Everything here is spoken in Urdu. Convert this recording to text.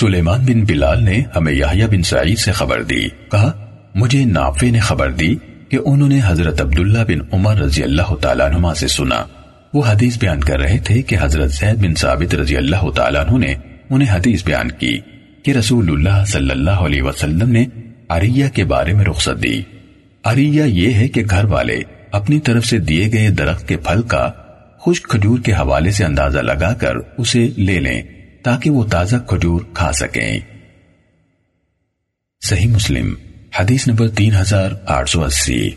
سلیمان بن بلال نے ہمیں یحییٰ بن سعید سے خبر دی۔ کہا، مجھے نافع نے خبر دی کہ انہوں نے حضرت عبداللہ بن عمر رضی اللہ تعالیٰ عنہ سے سنا۔ وہ حدیث بیان کر رہے تھے کہ حضرت زید بن ثابت رضی اللہ تعالیٰ عنہ نے انہیں حدیث بیان کی کہ رسول اللہ صلی اللہ علیہ وسلم نے عریہ کے بارے میں رخصت دی۔ عریہ یہ ہے کہ گھر والے اپنی طرف سے دیے گئے درخت کے پھل کا خشک کھجور کے حوالے سے اندازہ لگا کر اسے لے لیں۔ تاکہ وہ تازہ کھجور کھا سکیں۔ صحیح مسلم، حدیث نمبر تین ہزار آٹھ سو اسی۔